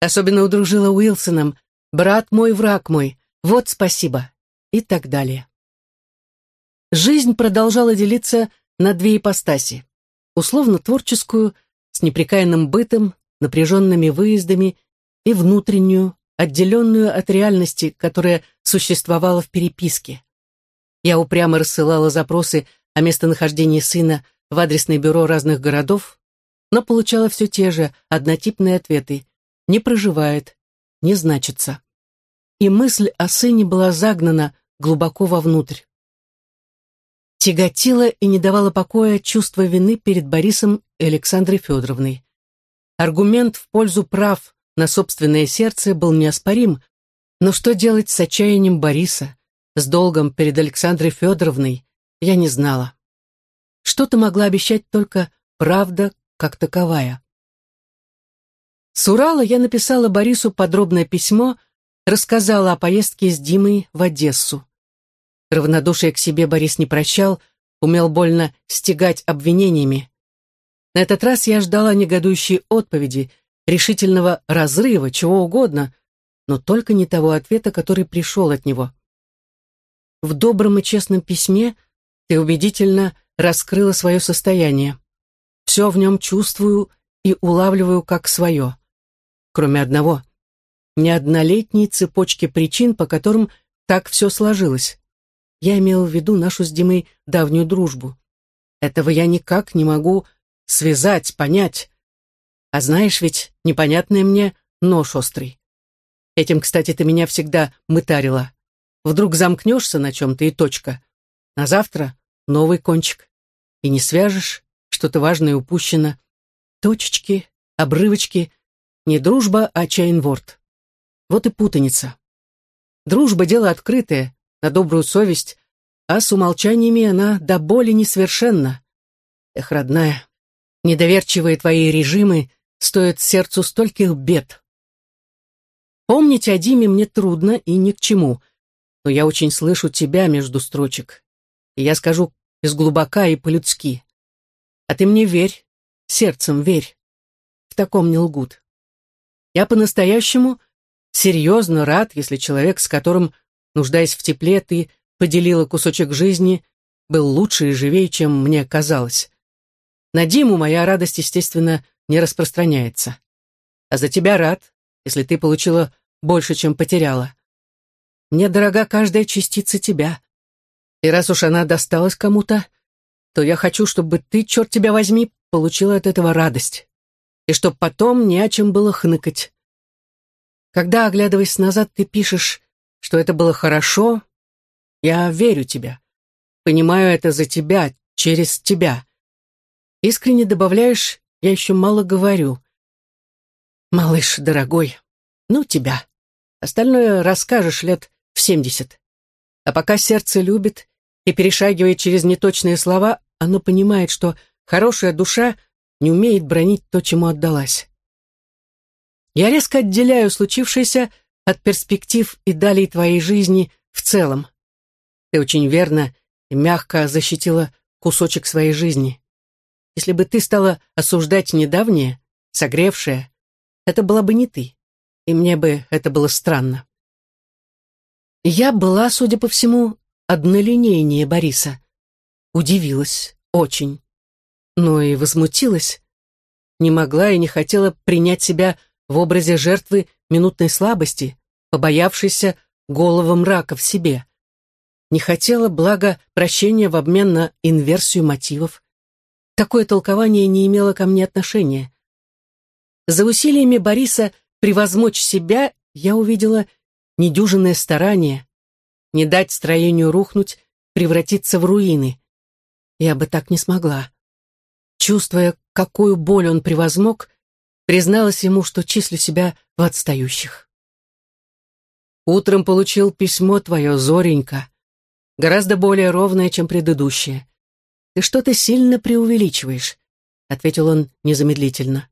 Особенно удружила Уилсоном. Брат мой, враг мой. Вот спасибо. И так далее. Жизнь продолжала делиться на две ипостаси. Условно-творческую, с непрекаянным бытом, напряженными выездами, и внутреннюю, отделенную от реальности, которая существовала в переписке. Я упрямо рассылала запросы о местонахождении сына в адресное бюро разных городов, но получала все те же однотипные ответы «не проживает», «не значится». И мысль о сыне была загнана глубоко вовнутрь. Тяготила и не давала покоя чувство вины перед Борисом и Александрой Федоровной. Аргумент в пользу прав на собственное сердце был неоспорим, но что делать с отчаянием Бориса, с долгом перед Александрой Федоровной, я не знала. Что-то могла обещать только правда, как таковая. С Урала я написала Борису подробное письмо, рассказала о поездке с Димой в Одессу. Равнодушие к себе Борис не прощал, умел больно стегать обвинениями. На этот раз я ждала негодующей отповеди, решительного разрыва, чего угодно, но только не того ответа, который пришел от него. В добром и честном письме ты убедительно раскрыла свое состояние все в нем чувствую и улавливаю как свое. Кроме одного — неоднолетней цепочки причин, по которым так все сложилось. Я имел в виду нашу с Димой давнюю дружбу. Этого я никак не могу связать, понять. А знаешь ведь, непонятное мне нож острый. Этим, кстати, ты меня всегда мытарила. Вдруг замкнешься на чем-то и точка. На завтра новый кончик. И не свяжешь, что-то важное упущено. Точечки, обрывочки. Не дружба, а чайнворд. Вот и путаница. Дружба — дело открытое, на добрую совесть, а с умолчаниями она до боли несовершенна. Эх, родная, недоверчивые твои режимы стоят сердцу стольких бед. Помнить о Диме мне трудно и ни к чему, но я очень слышу тебя между строчек. И я скажу из глубока и по-людски. А ты мне верь, сердцем верь. В таком не лгут. Я по-настоящему серьезно рад, если человек, с которым, нуждаясь в тепле, ты поделила кусочек жизни, был лучше и живее, чем мне казалось. На Диму моя радость, естественно, не распространяется. А за тебя рад, если ты получила больше, чем потеряла. Мне дорога каждая частица тебя. И раз уж она досталась кому-то, то я хочу, чтобы ты, черт тебя возьми, получила от этого радость. И чтоб потом не о чем было хныкать. Когда, оглядываясь назад, ты пишешь, что это было хорошо, я верю тебе. Понимаю это за тебя, через тебя. Искренне добавляешь, я еще мало говорю. Малыш, дорогой, ну тебя. Остальное расскажешь лет в семьдесят. А пока сердце любит и перешагивает через неточные слова, оно понимает, что хорошая душа не умеет бронить то, чему отдалась. Я резко отделяю случившееся от перспектив и далей твоей жизни в целом. Ты очень верно и мягко защитила кусочек своей жизни. Если бы ты стала осуждать недавнее, согревшее, это была бы не ты, и мне бы это было странно. Я была, судя по всему, однолинейнее Бориса. Удивилась, очень. Но и возмутилась. Не могла и не хотела принять себя в образе жертвы минутной слабости, побоявшейся голого мрака в себе не хотела, благо, прощения в обмен на инверсию мотивов. Такое толкование не имело ко мне отношения. За усилиями Бориса превозмочь себя я увидела недюжинное старание, не дать строению рухнуть, превратиться в руины. Я бы так не смогла. Чувствуя, какую боль он превозмог, призналась ему, что числю себя в отстающих. «Утром получил письмо твое, Зоренька», гораздо более ровная, чем предыдущая. Ты что-то сильно преувеличиваешь, ответил он незамедлительно.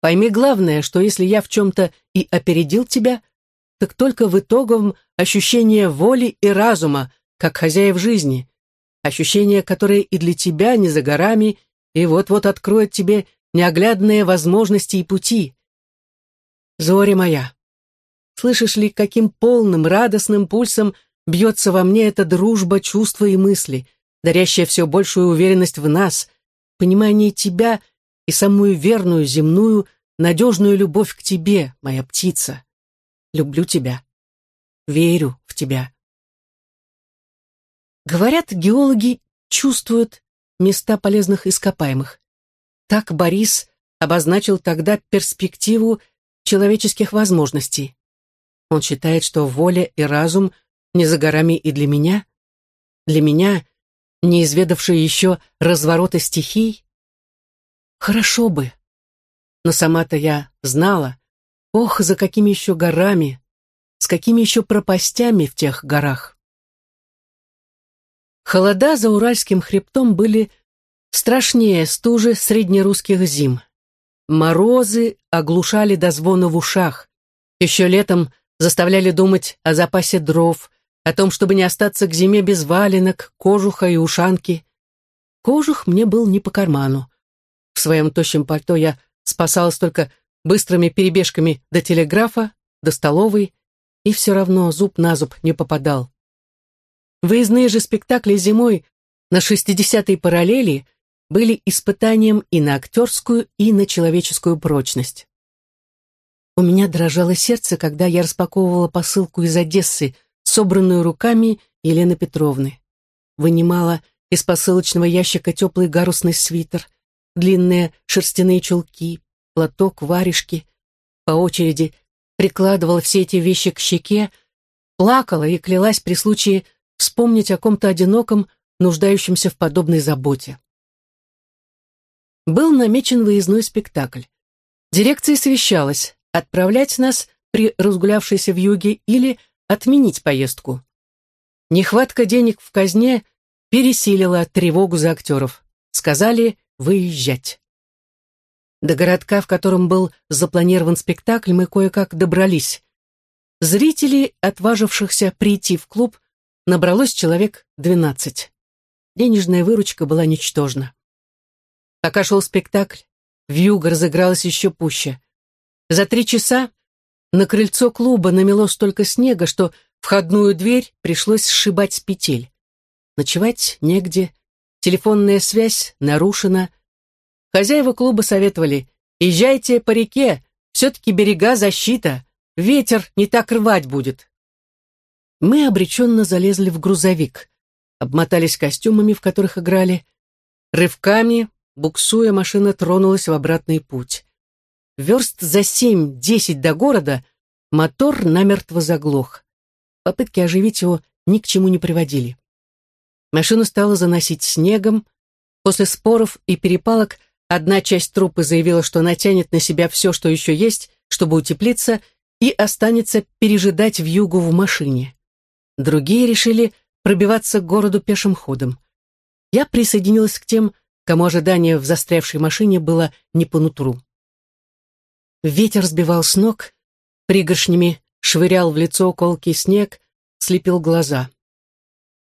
Пойми главное, что если я в чем-то и опередил тебя, так только в итоговом ощущение воли и разума, как хозяев жизни, ощущение, которое и для тебя не за горами, и вот-вот откроет тебе неоглядные возможности и пути. Зоря моя, слышишь ли, каким полным, радостным пульсом бьется во мне эта дружба, чувства и мысли, дарящая все большую уверенность в нас, понимание тебя и самую верную земную, надежную любовь к тебе, моя птица. Люблю тебя. Верю в тебя. Говорят, геологи чувствуют места полезных ископаемых. Так Борис обозначил тогда перспективу человеческих возможностей. Он считает, что воля и разум не за горами и для меня? Для меня, не изведавшей еще разворота стихий? Хорошо бы. Но сама-то я знала, ох, за какими еще горами, с какими еще пропастями в тех горах. Холода за Уральским хребтом были страшнее стужи среднерусских зим. Морозы оглушали до звона в ушах. Еще летом заставляли думать о запасе дров, о том, чтобы не остаться к зиме без валенок, кожуха и ушанки. Кожух мне был не по карману. В своем тощем пальто я спасалась только быстрыми перебежками до телеграфа, до столовой, и все равно зуб на зуб не попадал. Выездные же спектакли зимой на 60-й параллели были испытанием и на актерскую, и на человеческую прочность. У меня дрожало сердце, когда я распаковывала посылку из Одессы собранную руками Елены Петровны. Вынимала из посылочного ящика теплый гарусный свитер, длинные шерстяные чулки, платок, варежки. По очереди прикладывала все эти вещи к щеке, плакала и клялась при случае вспомнить о ком-то одиноком, нуждающемся в подобной заботе. Был намечен выездной спектакль. Дирекция совещалась, отправлять нас при разгулявшейся в юге или отменить поездку. Нехватка денег в казне пересилила тревогу за актеров. Сказали выезжать. До городка, в котором был запланирован спектакль, мы кое-как добрались. Зрителей, отважившихся прийти в клуб, набралось человек двенадцать. Денежная выручка была ничтожна. Пока шел спектакль, вьюга разыгралась еще пуще. За три часа на крыльцо клуба намело столько снега, что входную дверь пришлось сшибать с петель. Ночевать негде, телефонная связь нарушена. Хозяева клуба советовали, езжайте по реке, все-таки берега защита, ветер не так рвать будет. Мы обреченно залезли в грузовик, обмотались костюмами, в которых играли. Рывками, буксуя, машина тронулась в обратный путь. Верст за семь-десять до города мотор намертво заглох. Попытки оживить его ни к чему не приводили. Машину стало заносить снегом. После споров и перепалок одна часть трупы заявила, что натянет на себя все, что еще есть, чтобы утеплиться, и останется пережидать в югу в машине. Другие решили пробиваться к городу пешим ходом. Я присоединилась к тем, кому ожидание в застрявшей машине было не по нутру. Ветер сбивал с ног, пригоршнями швырял в лицо колкий снег, слепил глаза.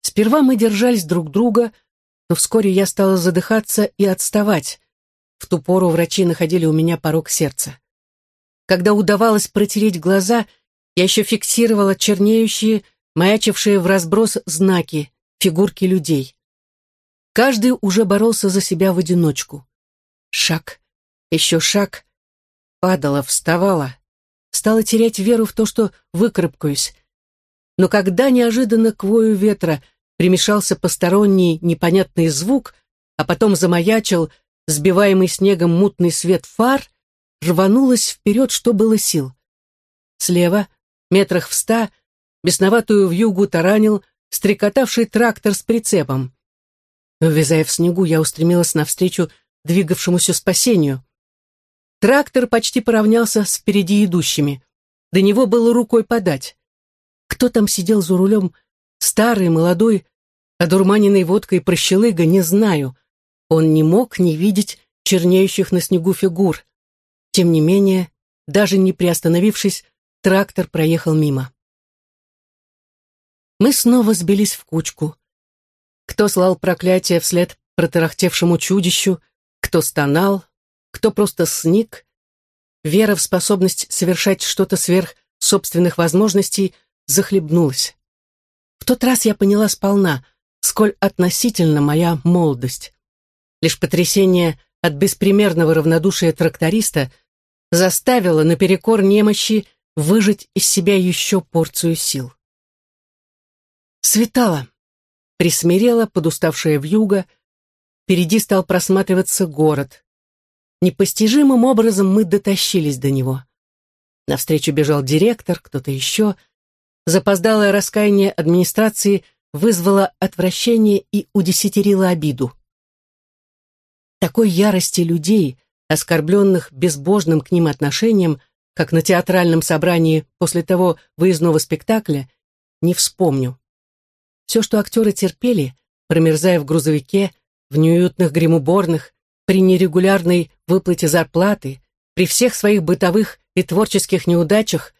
Сперва мы держались друг друга, но вскоре я стала задыхаться и отставать. В ту пору врачи находили у меня порог сердца. Когда удавалось протереть глаза, я еще фиксировала чернеющие, маячившие в разброс знаки, фигурки людей. Каждый уже боролся за себя в одиночку. Шаг, еще шаг. Падала, вставала. Стала терять веру в то, что выкарабкаюсь. Но когда неожиданно к вою ветра примешался посторонний непонятный звук, а потом замаячил сбиваемый снегом мутный свет фар, рванулась вперед, что было сил. Слева, метрах в ста, бесноватую вьюгу таранил стрекотавший трактор с прицепом. Увязая в снегу, я устремилась навстречу двигавшемуся спасению. Трактор почти поравнялся с впереди идущими. До него было рукой подать. Кто там сидел за рулем, старый, молодой, одурманенный водкой прощелыга, не знаю. Он не мог не видеть чернеющих на снегу фигур. Тем не менее, даже не приостановившись, трактор проехал мимо. Мы снова сбились в кучку. Кто слал проклятие вслед протарахтевшему чудищу, кто стонал, кто просто сник. Вера в способность совершать что-то сверх собственных возможностей захлебнулась. В тот раз я поняла сполна, сколь относительно моя молодость. Лишь потрясение от беспримерного равнодушия тракториста заставило наперекор немощи выжать из себя еще порцию сил. Светало. Присмирела подуставшая вьюга. Впереди стал просматриваться город. Непостижимым образом мы дотащились до него. Навстречу бежал директор, кто-то еще. Запоздалое раскаяние администрации вызвало отвращение и удесятерило обиду. Такой ярости людей, оскорбленных безбожным к ним отношением, как на театральном собрании после того выездного спектакля, не вспомню. Все, что актеры терпели, промерзая в грузовике, в неуютных гримуборных, при нерегулярной выплате зарплаты, при всех своих бытовых и творческих неудачах,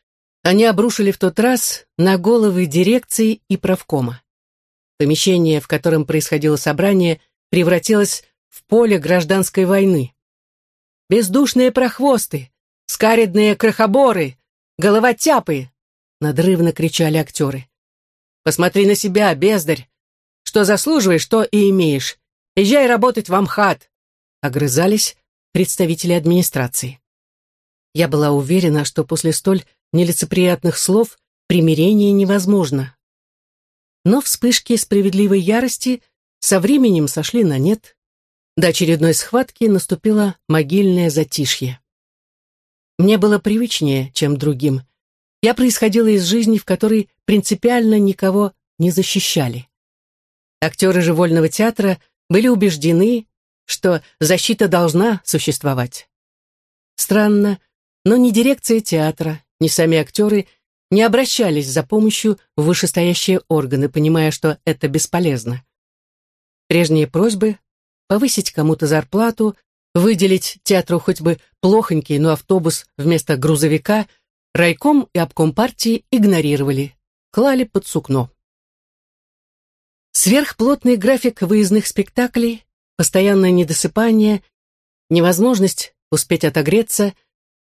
они обрушили в тот раз на головы дирекции и правкома. Помещение, в котором происходило собрание, превратилось в поле гражданской войны. «Бездушные прохвосты! Скаридные крохоборы! Головотяпы!» надрывно кричали актеры. Посмотри на себя, бездарь. Что заслуживаешь, то и имеешь. Езжай работать в Амхат. Огрызались представители администрации. Я была уверена, что после столь нелицеприятных слов примирение невозможно. Но вспышки справедливой ярости со временем сошли на нет. До очередной схватки наступило могильное затишье. Мне было привычнее, чем другим. Я происходила из жизни, в которой принципиально никого не защищали. Актеры же вольного театра были убеждены, что защита должна существовать. Странно, но ни дирекция театра, ни сами актеры не обращались за помощью в вышестоящие органы, понимая, что это бесполезно. Прежние просьбы — повысить кому-то зарплату, Выделить театру хоть бы плохонький, но автобус вместо грузовика райком и обком партии игнорировали, клали под сукно. Сверхплотный график выездных спектаклей, постоянное недосыпание, невозможность успеть отогреться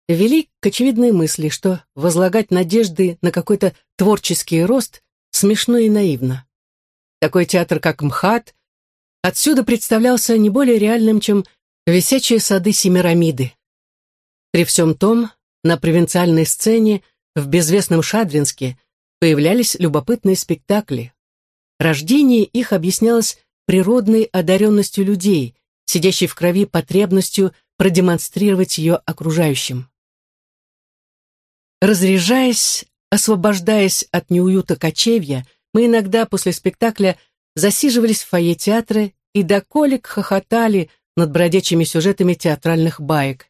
вели к очевидной мысли, что возлагать надежды на какой-то творческий рост смешно и наивно. Такой театр, как МХАТ, отсюда представлялся не более реальным, чем висячие сады Семирамиды. При всем том, на провинциальной сцене в безвестном Шадринске появлялись любопытные спектакли, Рождение их объяснялось природной одаренностью людей, сидящей в крови потребностью продемонстрировать ее окружающим. Разряжаясь, освобождаясь от неуюта кочевья, мы иногда после спектакля засиживались в фойе театра и до колик хохотали над бродячими сюжетами театральных баек.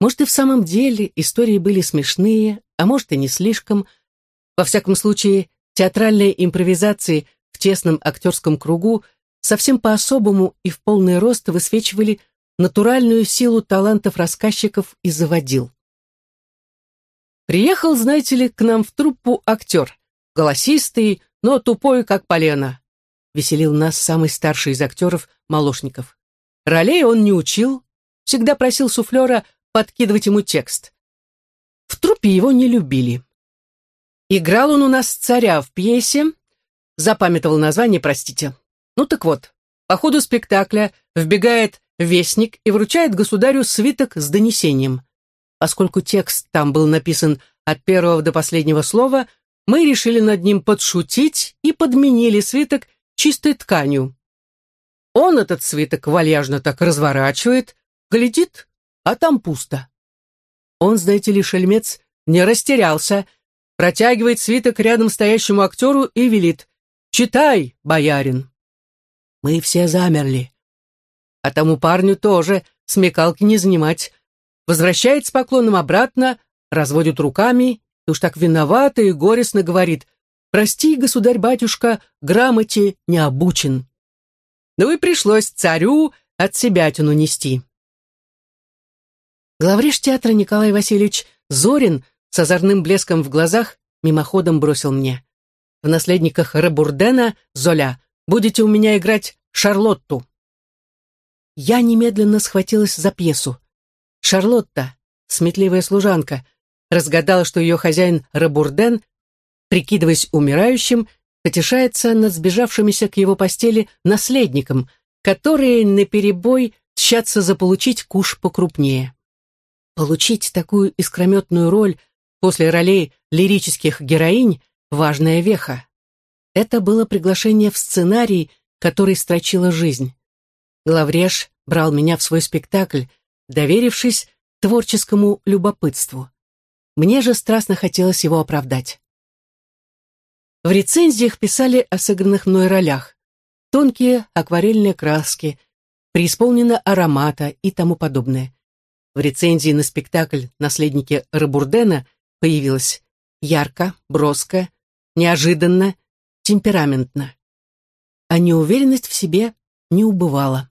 Может, и в самом деле истории были смешные, а может, и не слишком. Во всяком случае, театральные импровизации – в тесном актерском кругу совсем по-особому и в полный рост высвечивали натуральную силу талантов рассказчиков и заводил. Приехал, знаете ли, к нам в труппу актер, голосистый, но тупой, как полено. Веселил нас самый старший из актеров, Молошников. Ролей он не учил, всегда просил суфлера подкидывать ему текст. В труппе его не любили. Играл он у нас царя в пьесе, запамятовал название, простите. Ну так вот, по ходу спектакля вбегает вестник и вручает государю свиток с донесением. Поскольку текст там был написан от первого до последнего слова, мы решили над ним подшутить и подменили свиток чистой тканью. Он этот свиток вальяжно так разворачивает, глядит, а там пусто. Он, знаете ли, шельмец, не растерялся, протягивает свиток рядом стоящему актеру и велит Читай, боярин. Мы все замерли. А тому парню тоже смекалки не занимать. Возвращает с поклоном обратно, разводит руками и уж так виновато и горестно говорит «Прости, государь-батюшка, грамоте не обучен». Ну и пришлось царю от себя тяну нести. Главриш театра Николай Васильевич Зорин с озорным блеском в глазах мимоходом бросил мне. В наследниках Ребурдена, Золя, будете у меня играть Шарлотту. Я немедленно схватилась за пьесу. Шарлотта, сметливая служанка, разгадала, что ее хозяин Ребурден, прикидываясь умирающим, потешается над сбежавшимися к его постели наследником, которые наперебой тщатся заполучить куш покрупнее. Получить такую искрометную роль после ролей лирических героинь важная веха. Это было приглашение в сценарий, который строчила жизнь. Главреж брал меня в свой спектакль, доверившись творческому любопытству. Мне же страстно хотелось его оправдать. В рецензиях писали о сыгранных мной ролях. Тонкие акварельные краски, преисполнено аромата и тому подобное. В рецензии на спектакль «Наследники Рабурдена» появилось ярко, броско, неожиданно, темпераментно. А неуверенность в себе не убывала.